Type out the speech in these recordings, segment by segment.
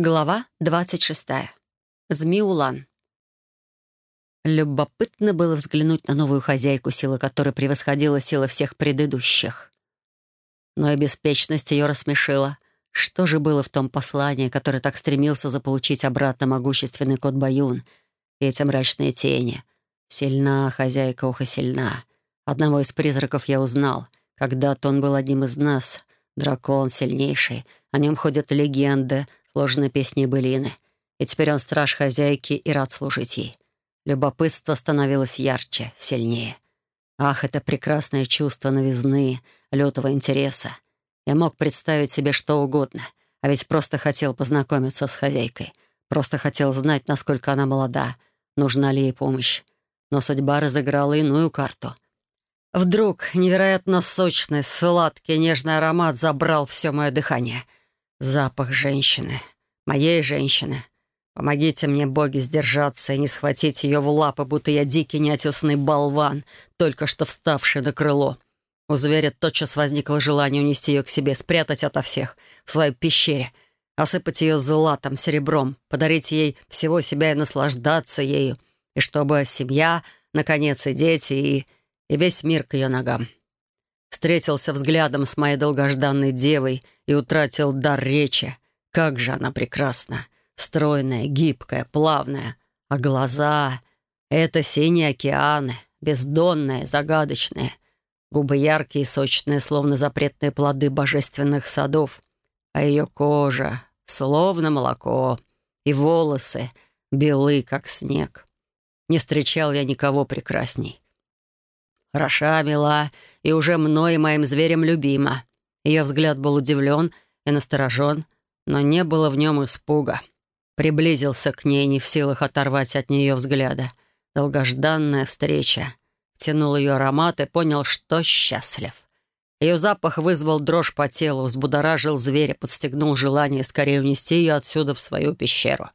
Глава 26. Змеулан. Любопытно было взглянуть на новую хозяйку, сила которой превосходила силы всех предыдущих. Но и беспечность ее рассмешила. Что же было в том послании, которое так стремился заполучить обратно могущественный кот Баюн? И эти мрачные тени. Сильна хозяйка, уха сильна. Одного из призраков я узнал. Когда-то он был одним из нас. Дракон сильнейший. О нем ходят легенды — сложены песни былины. И теперь он страж хозяйки и рад служить ей. Любопытство становилось ярче, сильнее. Ах, это прекрасное чувство новизны, лютого интереса. Я мог представить себе что угодно, а ведь просто хотел познакомиться с хозяйкой. Просто хотел знать, насколько она молода, нужна ли ей помощь. Но судьба разыграла иную карту. Вдруг невероятно сочный, сладкий, нежный аромат забрал все мое дыхание — Запах женщины. Моей женщины. Помогите мне, боги, сдержаться и не схватить ее в лапы, будто я дикий неотесанный болван, только что вставший на крыло. У зверя тотчас возникло желание унести ее к себе, спрятать ото всех, в своей пещере, осыпать ее златом, серебром, подарить ей всего себя и наслаждаться ею, и чтобы семья, наконец, и дети, и, и весь мир к ее ногам встретился взглядом с моей долгожданной девой и утратил дар речи. Как же она прекрасна! Стройная, гибкая, плавная. А глаза — это синие океаны, бездонные, загадочные. Губы яркие и сочные, словно запретные плоды божественных садов. А ее кожа — словно молоко. И волосы — белы, как снег. Не встречал я никого прекрасней. Хороша, мила и уже мной и моим зверем любима. Ее взгляд был удивлен и насторожен, но не было в нем испуга. Приблизился к ней, не в силах оторвать от нее взгляда. Долгожданная встреча. Тянул ее аромат и понял, что счастлив. Ее запах вызвал дрожь по телу, взбудоражил зверя, подстегнул желание скорее унести ее отсюда в свою пещеру.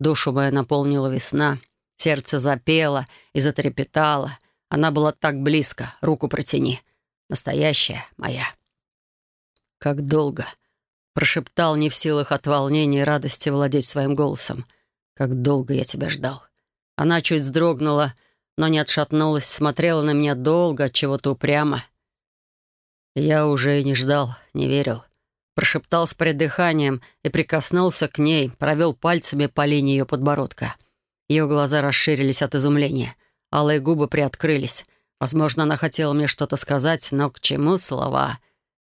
Душу мою наполнила весна. Сердце запело и затрепетало — она была так близко. Руку протяни. Настоящая моя. Как долго. Прошептал, не в силах от волнения и радости владеть своим голосом. Как долго я тебя ждал. Она чуть вздрогнула, но не отшатнулась, смотрела на меня долго, от чего-то упрямо. Я уже и не ждал, не верил. Прошептал с придыханием и прикоснулся к ней, провел пальцами по линии ее подбородка. Ее глаза расширились от изумления. Алые губы приоткрылись. Возможно, она хотела мне что-то сказать, но к чему слова?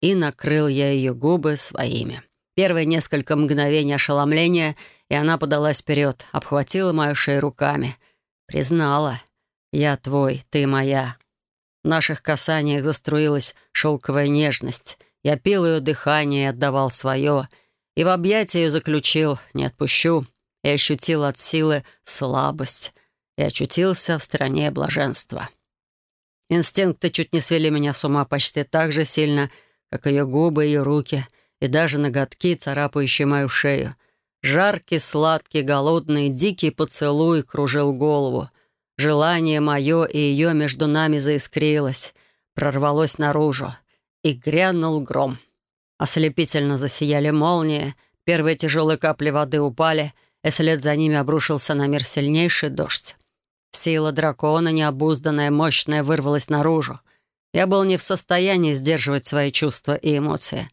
И накрыл я ее губы своими. Первые несколько мгновений ошеломления, и она подалась вперед, обхватила мою шею руками. Признала. «Я твой, ты моя». В наших касаниях заструилась шелковая нежность. Я пил ее дыхание и отдавал свое. И в объятия ее заключил «не отпущу». И ощутил от силы слабость и очутился в стране блаженства. Инстинкты чуть не свели меня с ума почти так же сильно, как ее губы, ее руки и даже ноготки, царапающие мою шею. Жаркий, сладкий, голодный, дикий поцелуй кружил голову. Желание мое и ее между нами заискрилось, прорвалось наружу, и грянул гром. Ослепительно засияли молнии, первые тяжелые капли воды упали, и вслед за ними обрушился на мир сильнейший дождь. Сила дракона, необузданная, мощная, вырвалась наружу. Я был не в состоянии сдерживать свои чувства и эмоции.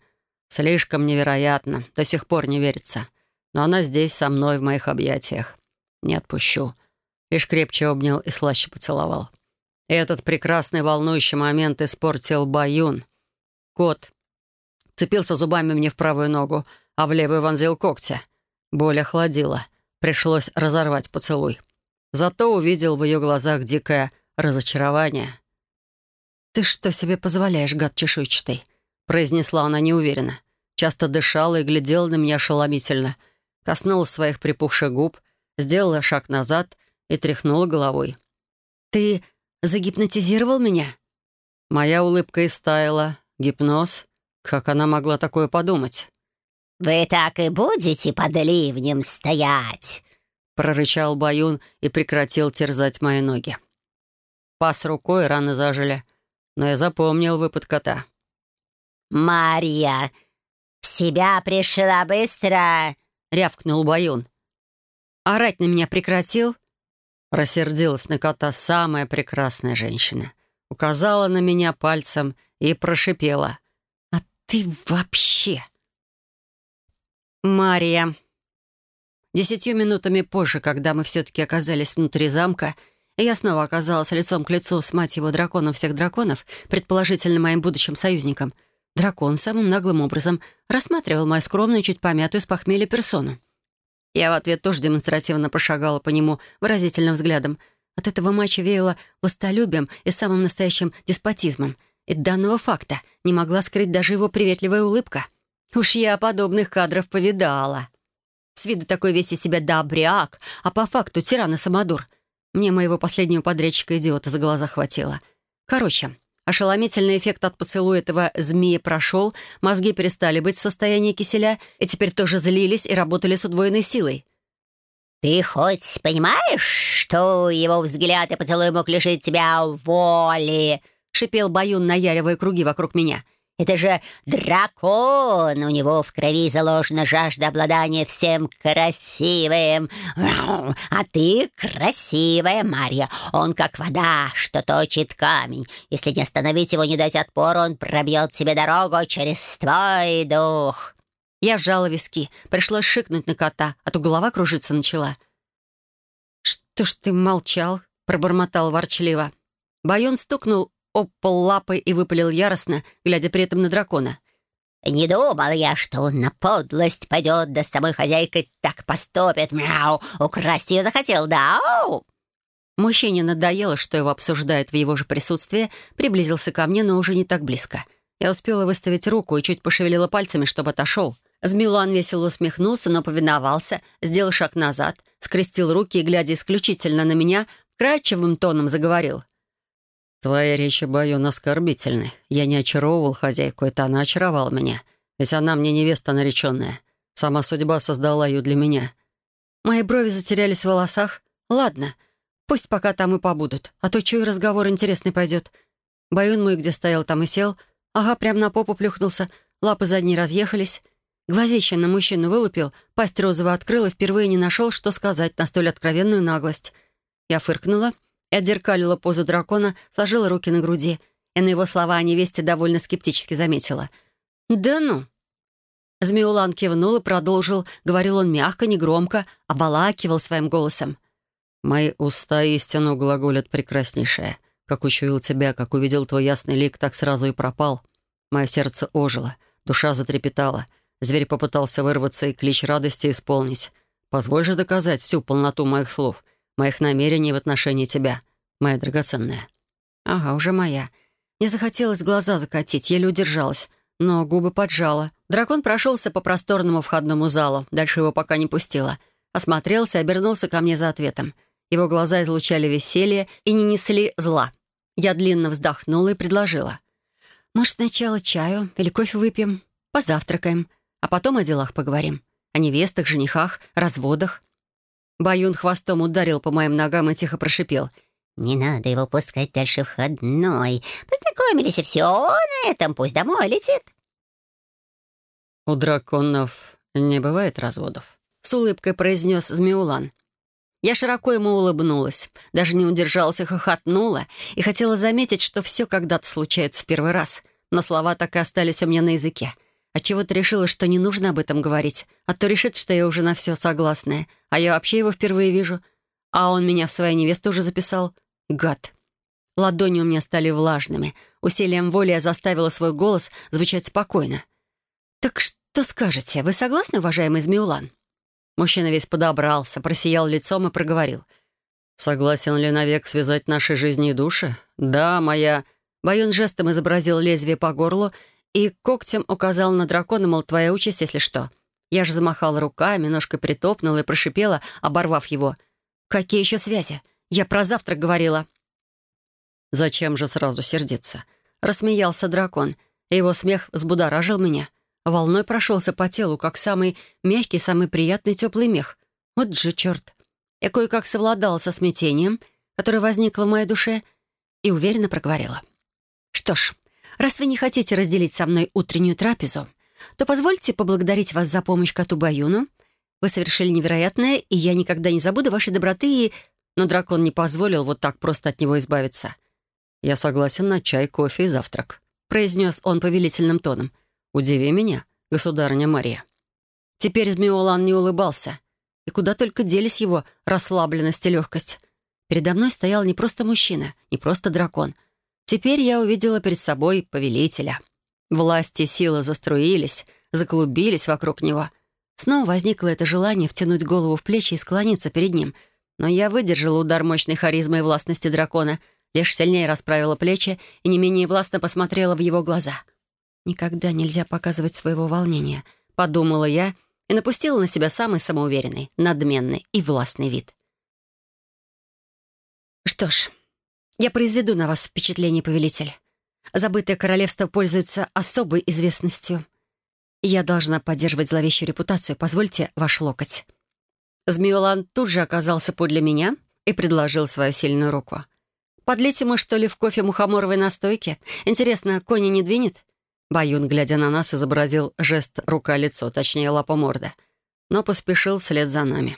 Слишком невероятно, до сих пор не верится. Но она здесь, со мной, в моих объятиях. Не отпущу. Лишь крепче обнял и слаще поцеловал. Этот прекрасный волнующий момент испортил Баюн. Кот цепился зубами мне в правую ногу, а в левую вонзил когти. Боль охладила. Пришлось разорвать поцелуй. Зато увидел в ее глазах дикое разочарование. «Ты что себе позволяешь, гад чешуйчатый?» произнесла она неуверенно. Часто дышала и глядела на меня ошеломительно. Коснулась своих припухших губ, сделала шаг назад и тряхнула головой. «Ты загипнотизировал меня?» Моя улыбка истаяла. Гипноз? Как она могла такое подумать? «Вы так и будете под ливнем стоять?» прорычал Баюн и прекратил терзать мои ноги. Пас рукой, раны зажили, но я запомнил выпад кота. «Марья, в себя пришла быстро, — рявкнул Баюн. «Орать на меня прекратил?» Рассердилась на кота самая прекрасная женщина. Указала на меня пальцем и прошипела. «А ты вообще...» «Мария...» Десятью минутами позже, когда мы все-таки оказались внутри замка, я снова оказалась лицом к лицу с мать его драконом всех драконов, предположительно моим будущим союзником, дракон самым наглым образом рассматривал мою скромную, чуть помятую с похмелья персону. Я в ответ тоже демонстративно прошагала по нему выразительным взглядом. От этого матча веяло властолюбием и самым настоящим деспотизмом. И данного факта не могла скрыть даже его приветливая улыбка. Уж я подобных кадров повидала. С виду такой весь из себя добряк, а по факту тиран и самодур. Мне моего последнего подрядчика-идиота за глаза хватило. Короче, ошеломительный эффект от поцелуя этого змея прошел, мозги перестали быть в состоянии киселя и теперь тоже злились и работали с удвоенной силой. «Ты хоть понимаешь, что его взгляд и поцелуй мог лишить тебя воли?» — шипел Баюн, наяривая круги вокруг меня — это же дракон! У него в крови заложена жажда обладания всем красивым. А ты красивая, Марья. Он как вода, что точит камень. Если не остановить его, не дать отпор, он пробьет себе дорогу через твой дух». Я сжала виски. Пришлось шикнуть на кота, а то голова кружиться начала. «Что ж ты молчал?» — пробормотал ворчливо. Байон стукнул об пол лапы и выпалил яростно, глядя при этом на дракона. «Не думал я, что он на подлость пойдет, да с самой хозяйкой так поступит. Мяу! Украсть ее захотел, да? Ау!» Мужчине надоело, что его обсуждают в его же присутствии, приблизился ко мне, но уже не так близко. Я успела выставить руку и чуть пошевелила пальцами, чтобы отошел. Змилуан весело усмехнулся, но повиновался, сделал шаг назад, скрестил руки и, глядя исключительно на меня, кратчевым тоном заговорил. «Твоя речь, Байон, оскорбительны. Я не очаровывал хозяйку, это она очаровала меня. Ведь она мне невеста нареченная. Сама судьба создала ее для меня». Мои брови затерялись в волосах. «Ладно, пусть пока там и побудут, а то чую, разговор интересный пойдет». Баюн мой где стоял, там и сел. Ага, прям на попу плюхнулся, лапы задние разъехались. Глазище на мужчину вылупил, пасть розово открыл и впервые не нашел, что сказать на столь откровенную наглость. Я фыркнула — и отзеркалила позу дракона, сложила руки на груди. И на его слова о невесте довольно скептически заметила. «Да ну!» Змеулан кивнул и продолжил. Говорил он мягко, негромко, обалакивал своим голосом. «Мои уста истину глаголят прекраснейшее. Как учуял тебя, как увидел твой ясный лик, так сразу и пропал. Мое сердце ожило, душа затрепетала. Зверь попытался вырваться и клич радости исполнить. Позволь же доказать всю полноту моих слов моих намерений в отношении тебя, моя драгоценная». «Ага, уже моя. Не захотелось глаза закатить, еле удержалась, но губы поджала. Дракон прошелся по просторному входному залу, дальше его пока не пустила. Осмотрелся обернулся ко мне за ответом. Его глаза излучали веселье и не несли зла. Я длинно вздохнула и предложила. «Может, сначала чаю или кофе выпьем, позавтракаем, а потом о делах поговорим. О невестах, женихах, разводах. Баюн хвостом ударил по моим ногам и тихо прошипел. «Не надо его пускать дальше входной. Познакомились, и все на этом. Пусть домой летит». «У драконов не бывает разводов», — с улыбкой произнес Змеулан. Я широко ему улыбнулась, даже не удержалась и хохотнула, и хотела заметить, что все когда-то случается в первый раз, но слова так и остались у меня на языке. Отчего-то решила, что не нужно об этом говорить, а то решит, что я уже на все согласная, а я вообще его впервые вижу. А он меня в своей невесту уже записал. Гад. Ладони у меня стали влажными. Усилием воли я заставила свой голос звучать спокойно. «Так что скажете? Вы согласны, уважаемый Змеулан?» Мужчина весь подобрался, просиял лицом и проговорил. «Согласен ли навек связать наши жизни и души? Да, моя...» Баюн жестом изобразил лезвие по горлу и когтем указал на дракона, мол, твоя участь, если что. Я же замахала руками, ножкой притопнула и прошипела, оборвав его. «Какие еще связи? Я про завтрак говорила». «Зачем же сразу сердиться?» Рассмеялся дракон, его смех взбудоражил меня. Волной прошелся по телу, как самый мягкий, самый приятный теплый мех. Вот же черт. Я кое-как совладала со смятением, которое возникло в моей душе, и уверенно проговорила. «Что ж, Раз вы не хотите разделить со мной утреннюю трапезу, то позвольте поблагодарить вас за помощь коту Баюну Вы совершили невероятное, и я никогда не забуду вашей доброты и...» Но дракон не позволил вот так просто от него избавиться. «Я согласен на чай, кофе и завтрак», — произнес он повелительным тоном. «Удиви меня, государыня Мария». Теперь Змеолан не улыбался. И куда только делись его расслабленность и легкость. Передо мной стоял не просто мужчина, не просто дракон. Теперь я увидела перед собой повелителя. Власть и сила заструились, заклубились вокруг него. Снова возникло это желание втянуть голову в плечи и склониться перед ним. Но я выдержала удар мощной харизмы и властности дракона, лишь сильнее расправила плечи и не менее властно посмотрела в его глаза. «Никогда нельзя показывать своего волнения», — подумала я и напустила на себя самый самоуверенный, надменный и властный вид. «Что ж, я произведу на вас впечатление, повелитель. Забытое королевство пользуется особой известностью. Я должна поддерживать зловещую репутацию. Позвольте ваш локоть». Змеолан тут же оказался подле меня и предложил свою сильную руку. «Подлить ему, что ли, в кофе мухоморовой настойки? Интересно, кони не двинет?» Баюн, глядя на нас, изобразил жест рука-лицо, точнее, лапа-морда, но поспешил вслед за нами.